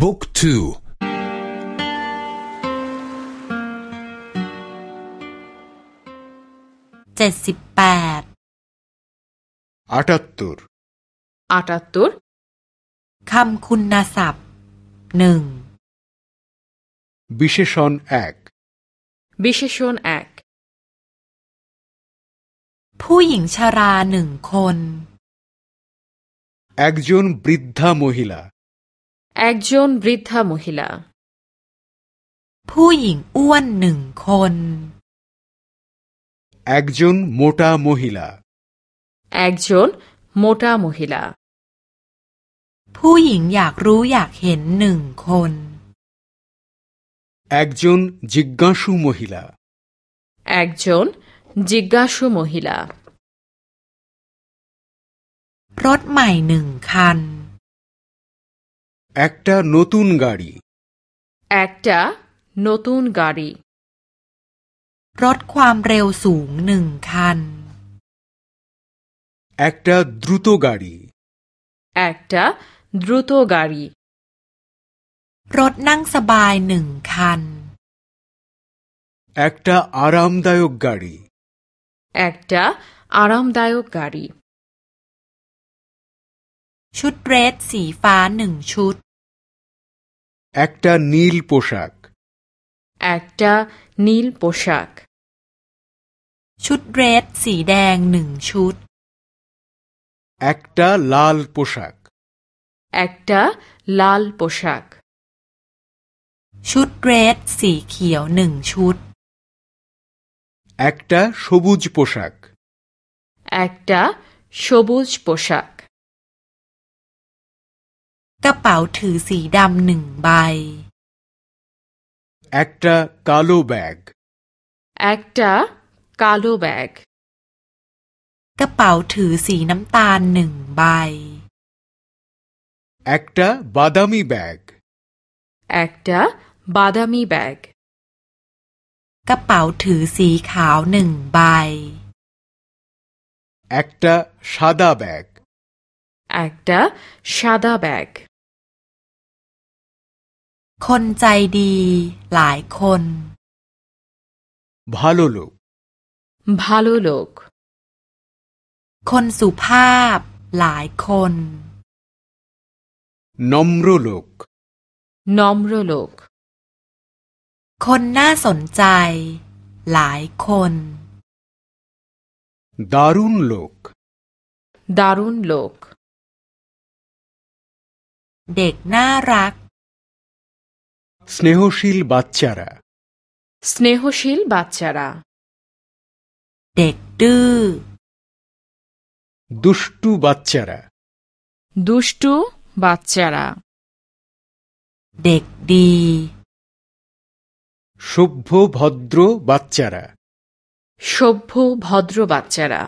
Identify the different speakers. Speaker 1: บุ๊กทูเจ็ดสิบแปดอาตัตตุรอาตัตตุร คำคุณศัพท์ หนึ่งวิเชชนเอกวิเชชนเอก ผู้หญิงชาราหนึ่งคน এ ক জ นบิดด ধ াมหิลา একজন বৃদ্ধা মহিলা ผู้หญิงอ้วนหนึ่งคน একজন মোটা মহিলা একজন মোটা মহিলা ผู้หญิงอยากรู้อยากเห็นหนึ่งคน একজন জিজ্ঞাসু মহিলা একজন জিজ্ঞাসু মহিলা รถใหม่หนึ่งคัน একটা নতুন গাড়ি একটা নতুন গাড়ি รถความเร็วสูงหนึ่งคันแอคต้าดรุตโตกาดีแอคต้าดรุตโตกาดีรถนั่งสบายหนึ่งคันแอคต้าอารามดายกกาดีแอคต้าอารามดายกกาดีชุดเรสสีฟ้าหนึ่งชุด একটা নীল পোশাক একটা নীল পোশাক ছুট একটা লাল পোশাক একটা লাল পোশাক ছুট একটা সবুজ পোশাক একটা সবুজ পোশাক กระเป๋าถือสีดำหนึ่งใบ Actor া a l o bag Actor ক a l o bag กระเป๋าถือสีน้ำตาลหนึ่งใบ Actor badami bag Actor badami bag กระเป๋าถือสีขาวหนึ่งใบ Actor shada bag Actor shada bag คนใจดีหลายคนบาลูลูกบาลูลูกคนสุภาพหลายคนนอมรูลูกนอมรูลูกคนน่าสนใจหลายคน ดารุนลูกดารุนลูกเด็กน่ารัก স্নেহশীল বাচ্চারা স্নেহশীল বাচ্চারা দুষ্টু বাচ্চারা দুষ্টু বাচ্চারা দেখি সভ্য ভদ্র বাচ্চারা সভ্য ভদ্র বাচ্চারা